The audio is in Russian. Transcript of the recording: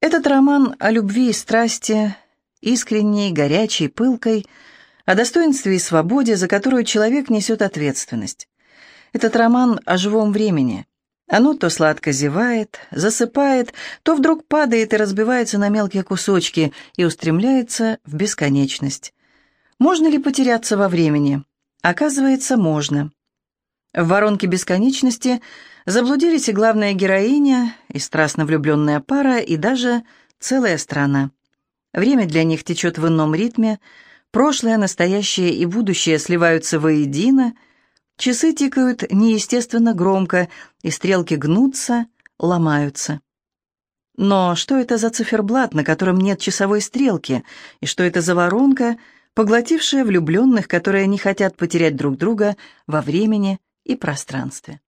Этот роман о любви и страсти, искренней, горячей, пылкой, о достоинстве и свободе, за которую человек несет ответственность. Этот роман о живом времени. Оно то сладко зевает, засыпает, то вдруг падает и разбивается на мелкие кусочки и устремляется в бесконечность. Можно ли потеряться во времени? Оказывается, можно. В воронке бесконечности заблудились и главная героиня, и страстно влюбленная пара, и даже целая страна. Время для них течет в ином ритме, прошлое, настоящее и будущее сливаются воедино, часы тикают неестественно громко, и стрелки гнутся, ломаются. Но что это за циферблат, на котором нет часовой стрелки, и что это за воронка, поглотившая влюбленных, которые не хотят потерять друг друга во времени и пространстве?